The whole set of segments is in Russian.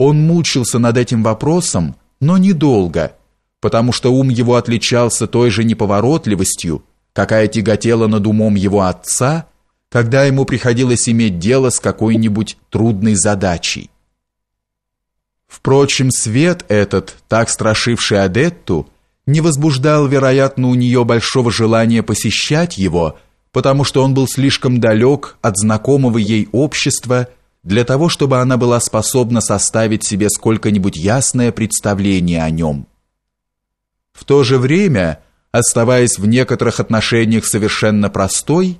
Он мучился над этим вопросом, но недолго, потому что ум его отличался той же неповоротливостью, какая тяготела над умом его отца, когда ему приходилось иметь дело с какой-нибудь трудной задачей. Впрочем, свет этот, так страшивший Адетту, не возбуждал, вероятно, у нее большого желания посещать его, потому что он был слишком далек от знакомого ей общества для того, чтобы она была способна составить себе сколько-нибудь ясное представление о нем. В то же время, оставаясь в некоторых отношениях совершенно простой,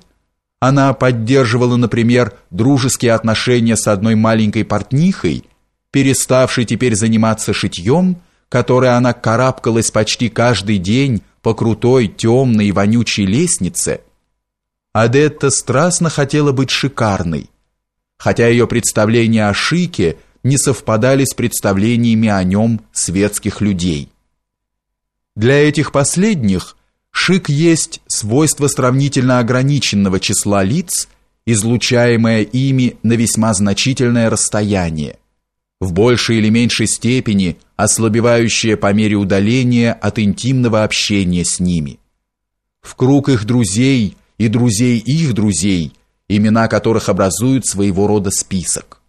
она поддерживала, например, дружеские отношения с одной маленькой портнихой, переставшей теперь заниматься шитьем, которой она карабкалась почти каждый день по крутой, темной и вонючей лестнице, Адетта страстно хотела быть шикарной, хотя ее представления о шике не совпадали с представлениями о нем светских людей. Для этих последних шик есть свойство сравнительно ограниченного числа лиц, излучаемое ими на весьма значительное расстояние в большей или меньшей степени ослабевающее по мере удаления от интимного общения с ними. В круг их друзей и друзей их друзей, имена которых образуют своего рода список.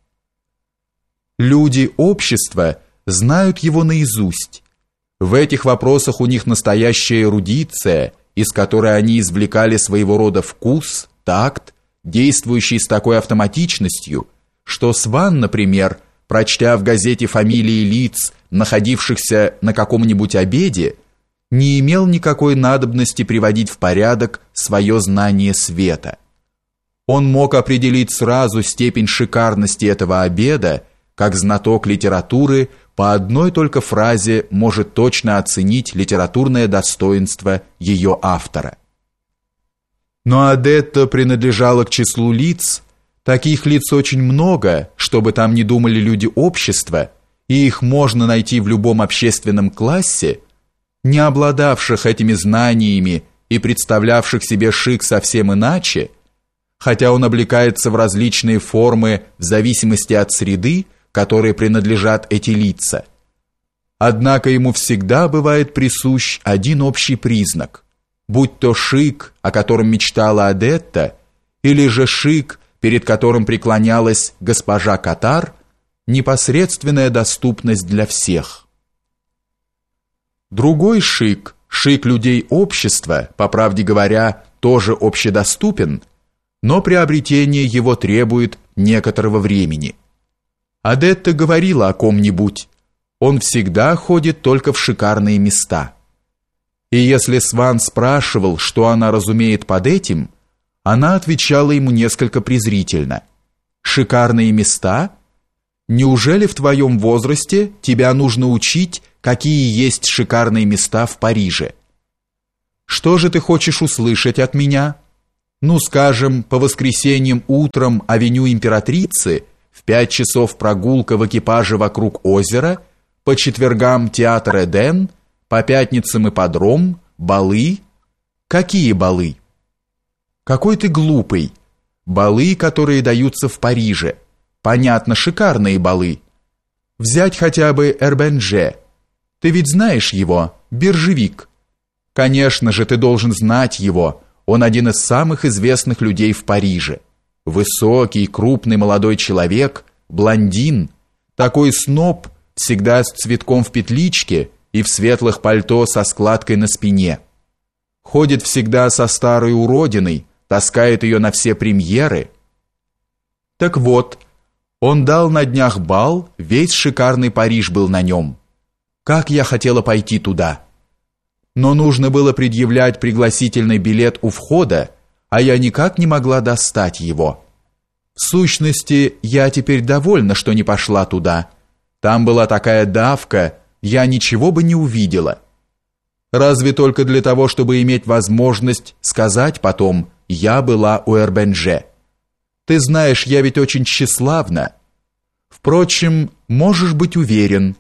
Люди общества знают его наизусть. В этих вопросах у них настоящая эрудиция, из которой они извлекали своего рода вкус, такт, действующий с такой автоматичностью, что Сван, например, прочтя в газете фамилии лиц, находившихся на каком-нибудь обеде, не имел никакой надобности приводить в порядок свое знание света. Он мог определить сразу степень шикарности этого обеда, как знаток литературы по одной только фразе может точно оценить литературное достоинство ее автора. Но Адетта принадлежала к числу лиц, Таких лиц очень много, чтобы там не думали люди общества, и их можно найти в любом общественном классе, не обладавших этими знаниями и представлявших себе шик совсем иначе, хотя он облекается в различные формы в зависимости от среды, которой принадлежат эти лица. Однако ему всегда бывает присущ один общий признак, будь то шик, о котором мечтала Адетта, или же шик, перед которым преклонялась госпожа Катар, непосредственная доступность для всех. Другой шик, шик людей общества, по правде говоря, тоже общедоступен, но приобретение его требует некоторого времени. Адетта говорила о ком-нибудь, он всегда ходит только в шикарные места. И если Сван спрашивал, что она разумеет под этим – она отвечала ему несколько презрительно. «Шикарные места? Неужели в твоем возрасте тебя нужно учить, какие есть шикарные места в Париже? Что же ты хочешь услышать от меня? Ну, скажем, по воскресеньям утром авеню Императрицы, в пять часов прогулка в экипаже вокруг озера, по четвергам театр Эден, по пятницам ипподром, балы. Какие балы?» Какой ты глупый. Балы, которые даются в Париже. Понятно, шикарные балы. Взять хотя бы Эрбенже. Ты ведь знаешь его, биржевик. Конечно же, ты должен знать его. Он один из самых известных людей в Париже. Высокий, крупный молодой человек, блондин, такой сноб, всегда с цветком в петличке и в светлых пальто со складкой на спине. Ходит всегда со старой уродиной, таскает ее на все премьеры. Так вот, он дал на днях бал, весь шикарный Париж был на нем. Как я хотела пойти туда. Но нужно было предъявлять пригласительный билет у входа, а я никак не могла достать его. В сущности, я теперь довольна, что не пошла туда. Там была такая давка, я ничего бы не увидела. Разве только для того, чтобы иметь возможность сказать потом, я была у Эрбенже. Ты знаешь, я ведь очень тщеславна. Впрочем, можешь быть уверен,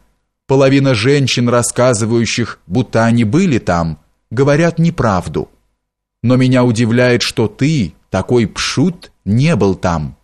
половина женщин, рассказывающих, будто они были там, говорят неправду. Но меня удивляет, что ты, такой пшут, не был там.